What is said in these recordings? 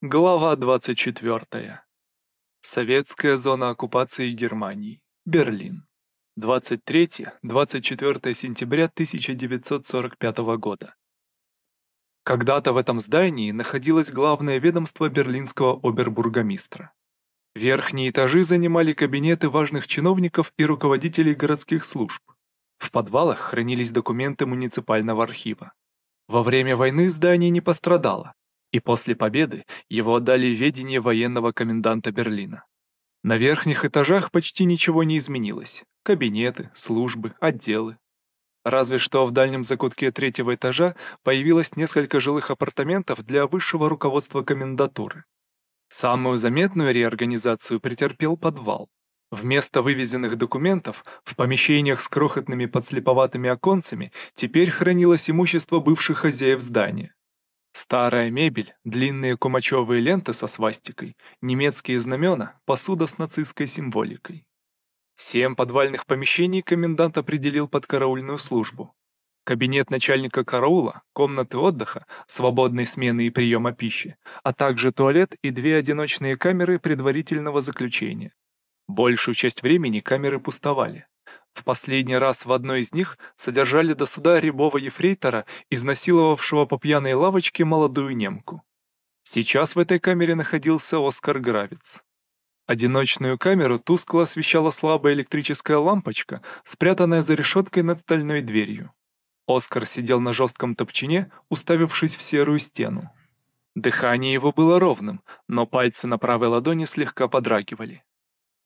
Глава 24. Советская зона оккупации Германии. Берлин. 23-24 сентября 1945 года. Когда-то в этом здании находилось главное ведомство берлинского обербургомистра. Верхние этажи занимали кабинеты важных чиновников и руководителей городских служб. В подвалах хранились документы муниципального архива. Во время войны здание не пострадало, и после победы его отдали ведение военного коменданта Берлина. На верхних этажах почти ничего не изменилось. Кабинеты, службы, отделы. Разве что в дальнем закутке третьего этажа появилось несколько жилых апартаментов для высшего руководства комендатуры. Самую заметную реорганизацию претерпел подвал. Вместо вывезенных документов в помещениях с крохотными подслеповатыми оконцами теперь хранилось имущество бывших хозяев здания. Старая мебель, длинные кумачевые ленты со свастикой, немецкие знамена, посуда с нацистской символикой. Семь подвальных помещений комендант определил под караульную службу. Кабинет начальника караула, комнаты отдыха, свободной смены и приема пищи, а также туалет и две одиночные камеры предварительного заключения. Большую часть времени камеры пустовали. В последний раз в одной из них содержали до суда рябого ефрейтора, изнасиловавшего по пьяной лавочке молодую немку. Сейчас в этой камере находился Оскар Гравец. Одиночную камеру тускло освещала слабая электрическая лампочка, спрятанная за решеткой над стальной дверью. Оскар сидел на жестком топчине, уставившись в серую стену. Дыхание его было ровным, но пальцы на правой ладони слегка подрагивали.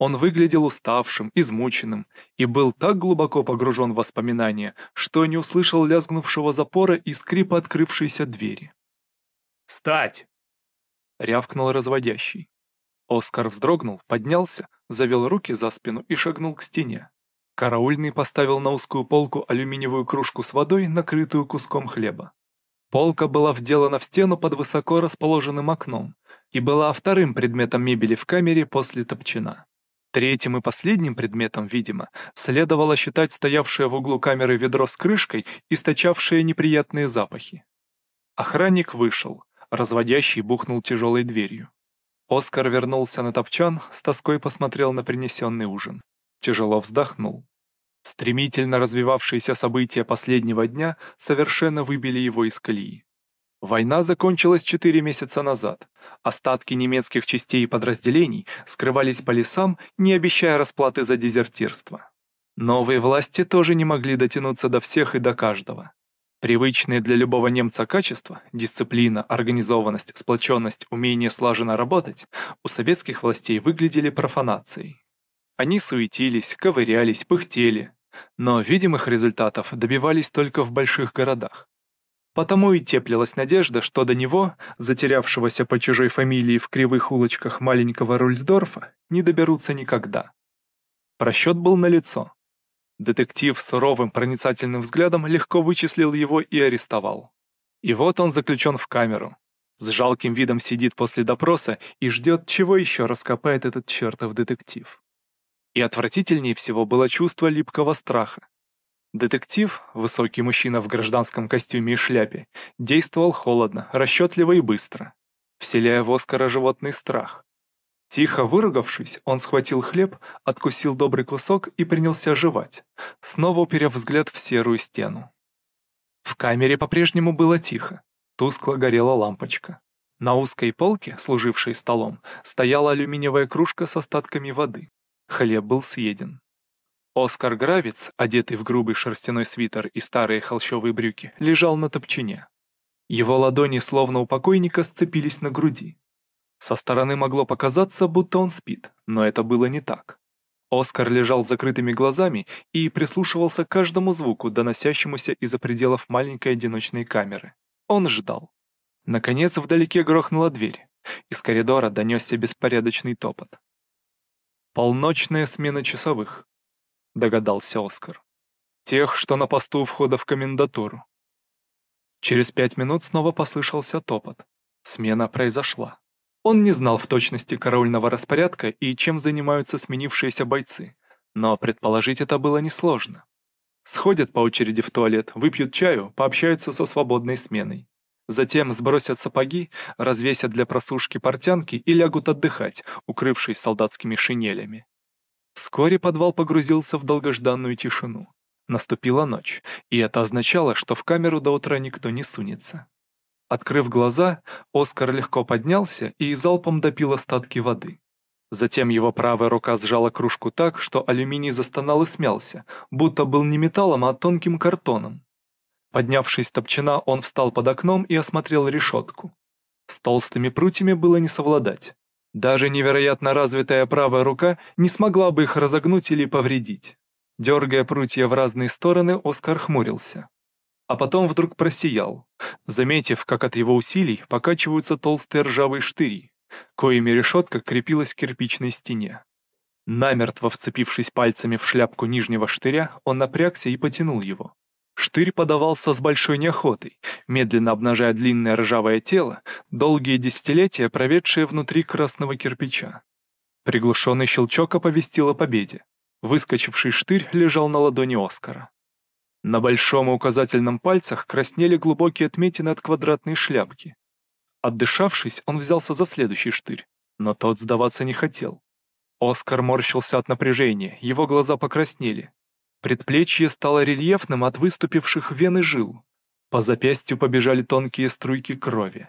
Он выглядел уставшим, измученным и был так глубоко погружен в воспоминания, что не услышал лязгнувшего запора и скрипа открывшейся двери. «Встать!» — рявкнул разводящий. Оскар вздрогнул, поднялся, завел руки за спину и шагнул к стене. Караульный поставил на узкую полку алюминиевую кружку с водой, накрытую куском хлеба. Полка была вделана в стену под высоко расположенным окном и была вторым предметом мебели в камере после топчина. Третьим и последним предметом, видимо, следовало считать стоявшее в углу камеры ведро с крышкой, источавшее неприятные запахи. Охранник вышел, разводящий бухнул тяжелой дверью. Оскар вернулся на топчан, с тоской посмотрел на принесенный ужин. Тяжело вздохнул. Стремительно развивавшиеся события последнего дня совершенно выбили его из колеи. Война закончилась четыре месяца назад. Остатки немецких частей и подразделений скрывались по лесам, не обещая расплаты за дезертирство. Новые власти тоже не могли дотянуться до всех и до каждого. Привычные для любого немца качества – дисциплина, организованность, сплоченность, умение слаженно работать – у советских властей выглядели профанацией. Они суетились, ковырялись, пыхтели, но видимых результатов добивались только в больших городах. Потому и теплилась надежда, что до него, затерявшегося по чужой фамилии в кривых улочках маленького Рульсдорфа, не доберутся никогда. Просчет был налицо. Детектив суровым проницательным взглядом легко вычислил его и арестовал. И вот он заключен в камеру. С жалким видом сидит после допроса и ждет, чего еще раскопает этот чертов детектив. И отвратительнее всего было чувство липкого страха. Детектив, высокий мужчина в гражданском костюме и шляпе, действовал холодно, расчетливо и быстро, вселяя в Оскара животный страх. Тихо выругавшись, он схватил хлеб, откусил добрый кусок и принялся жевать, снова уперев взгляд в серую стену. В камере по-прежнему было тихо, тускло горела лампочка. На узкой полке, служившей столом, стояла алюминиевая кружка с остатками воды. Хлеб был съеден. Оскар Гравец, одетый в грубый шерстяной свитер и старые холщовые брюки, лежал на топчине. Его ладони, словно у покойника, сцепились на груди. Со стороны могло показаться, будто он спит, но это было не так. Оскар лежал с закрытыми глазами и прислушивался к каждому звуку, доносящемуся из-за пределов маленькой одиночной камеры. Он ждал. Наконец вдалеке грохнула дверь. Из коридора донесся беспорядочный топот. Полночная смена часовых. — догадался Оскар. «Тех, что на посту входа в комендатуру». Через пять минут снова послышался топот. Смена произошла. Он не знал в точности караульного распорядка и чем занимаются сменившиеся бойцы, но предположить это было несложно. Сходят по очереди в туалет, выпьют чаю, пообщаются со свободной сменой. Затем сбросят сапоги, развесят для просушки портянки и лягут отдыхать, укрывшись солдатскими шинелями. Вскоре подвал погрузился в долгожданную тишину. Наступила ночь, и это означало, что в камеру до утра никто не сунется. Открыв глаза, Оскар легко поднялся и залпом допил остатки воды. Затем его правая рука сжала кружку так, что алюминий застонал и смялся, будто был не металлом, а тонким картоном. Поднявшись топчина, он встал под окном и осмотрел решетку. С толстыми прутьями было не совладать. Даже невероятно развитая правая рука не смогла бы их разогнуть или повредить. Дергая прутья в разные стороны, Оскар хмурился. А потом вдруг просиял, заметив, как от его усилий покачиваются толстые ржавые штыри, коими решетка крепилась к кирпичной стене. Намертво вцепившись пальцами в шляпку нижнего штыря, он напрягся и потянул его. Штырь подавался с большой неохотой, медленно обнажая длинное ржавое тело, долгие десятилетия проведшие внутри красного кирпича. Приглушенный щелчок оповестил о победе. Выскочивший штырь лежал на ладони Оскара. На большом и указательном пальцах краснели глубокие отметины от квадратной шляпки. Отдышавшись, он взялся за следующий штырь, но тот сдаваться не хотел. Оскар морщился от напряжения, его глаза покраснели. Предплечье стало рельефным от выступивших вен и жил. По запястью побежали тонкие струйки крови.